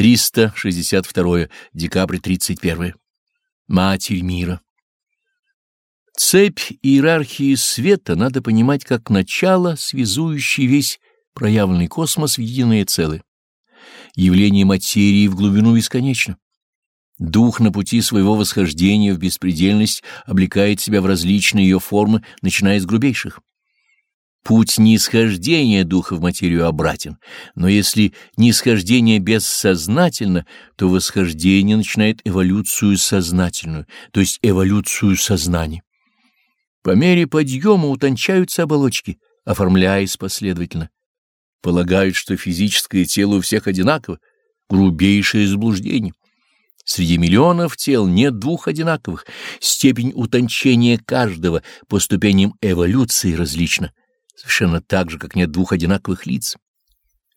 362 декабрь 31. Матерь мира. Цепь иерархии света надо понимать как начало, связующее весь проявленный космос в единое целое. Явление материи в глубину бесконечно. Дух на пути своего восхождения в беспредельность облекает себя в различные ее формы, начиная с грубейших. Путь нисхождения духа в материю обратен, но если нисхождение бессознательно, то восхождение начинает эволюцию сознательную, то есть эволюцию сознания. По мере подъема утончаются оболочки, оформляясь последовательно. Полагают, что физическое тело у всех одинаково, грубейшее заблуждение. Среди миллионов тел нет двух одинаковых, степень утончения каждого по ступеням эволюции различна совершенно так же, как нет двух одинаковых лиц.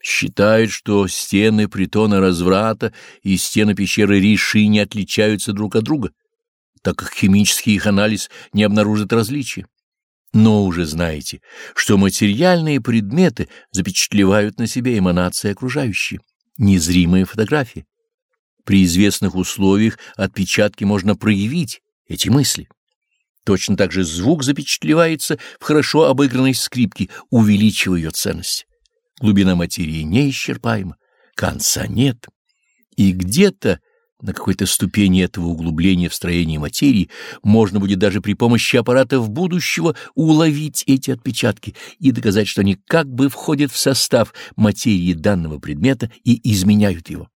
Считают, что стены притона разврата и стены пещеры Риши не отличаются друг от друга, так как химический их анализ не обнаружит различия. Но уже знаете, что материальные предметы запечатлевают на себе эманации окружающие, незримые фотографии. При известных условиях отпечатки можно проявить, эти мысли. Точно так же звук запечатлевается в хорошо обыгранной скрипке, увеличивая ее ценность. Глубина материи неисчерпаема, конца нет. И где-то на какой-то ступени этого углубления в строении материи можно будет даже при помощи аппаратов будущего уловить эти отпечатки и доказать, что они как бы входят в состав материи данного предмета и изменяют его.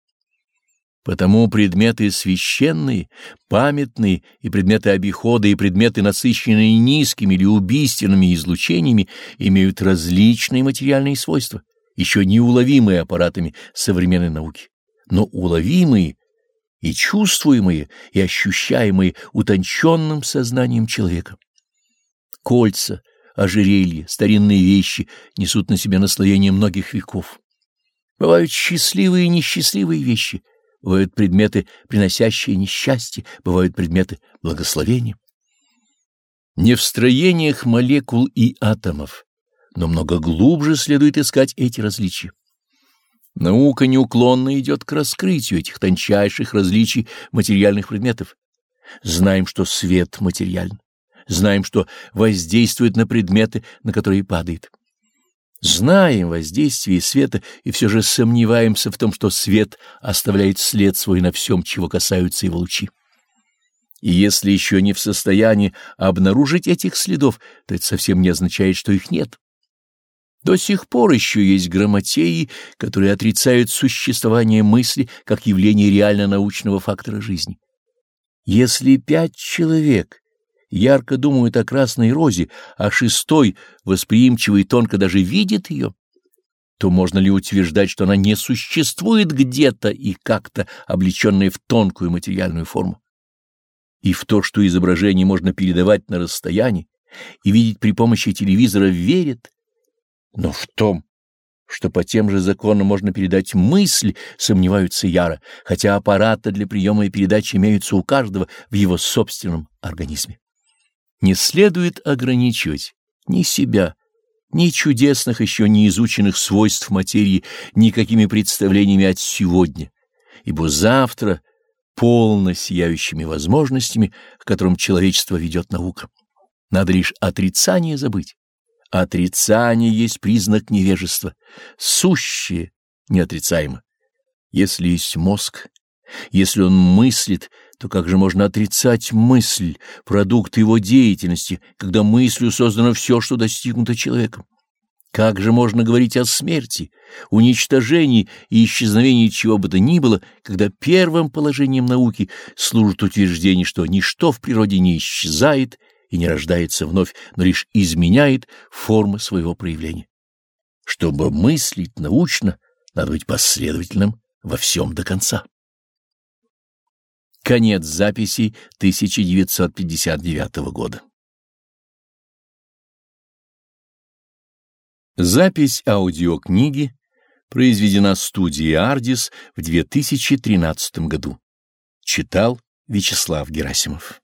Потому предметы священные, памятные и предметы обихода, и предметы, насыщенные низкими или убийственными излучениями, имеют различные материальные свойства, еще неуловимые аппаратами современной науки, но уловимые и чувствуемые, и ощущаемые утонченным сознанием человека. Кольца, ожерелья, старинные вещи несут на себе наслоение многих веков. Бывают счастливые и несчастливые вещи — бывают предметы, приносящие несчастье, бывают предметы благословения. Не в строениях молекул и атомов, но много глубже следует искать эти различия. Наука неуклонно идет к раскрытию этих тончайших различий материальных предметов. Знаем, что свет материален, знаем, что воздействует на предметы, на которые падает. Знаем воздействие света и все же сомневаемся в том, что свет оставляет след свой на всем, чего касаются его лучи. И если еще не в состоянии обнаружить этих следов, то это совсем не означает, что их нет. До сих пор еще есть грамотеи, которые отрицают существование мысли как явление реально-научного фактора жизни. Если пять человек ярко думают о красной розе, а шестой, восприимчивый тонко даже видит ее, то можно ли утверждать, что она не существует где-то и как-то облеченная в тонкую материальную форму? И в то, что изображение можно передавать на расстоянии и видеть при помощи телевизора, верит, но в том, что по тем же законам можно передать мысль, сомневаются яро, хотя аппараты для приема и передачи имеются у каждого в его собственном организме. Не следует ограничивать ни себя, ни чудесных еще не изученных свойств материи никакими представлениями от сегодня, ибо завтра полно сияющими возможностями, к которым человечество ведет наука. Надо лишь отрицание забыть. Отрицание есть признак невежества, сущее неотрицаемо. Если есть мозг, если он мыслит, то как же можно отрицать мысль, продукт его деятельности, когда мыслью создано все, что достигнуто человеком? Как же можно говорить о смерти, уничтожении и исчезновении чего бы то ни было, когда первым положением науки служит утверждение, что ничто в природе не исчезает и не рождается вновь, но лишь изменяет формы своего проявления? Чтобы мыслить научно, надо быть последовательным во всем до конца. Конец записи 1959 года. Запись аудиокниги произведена студией «Ардис» в 2013 году. Читал Вячеслав Герасимов.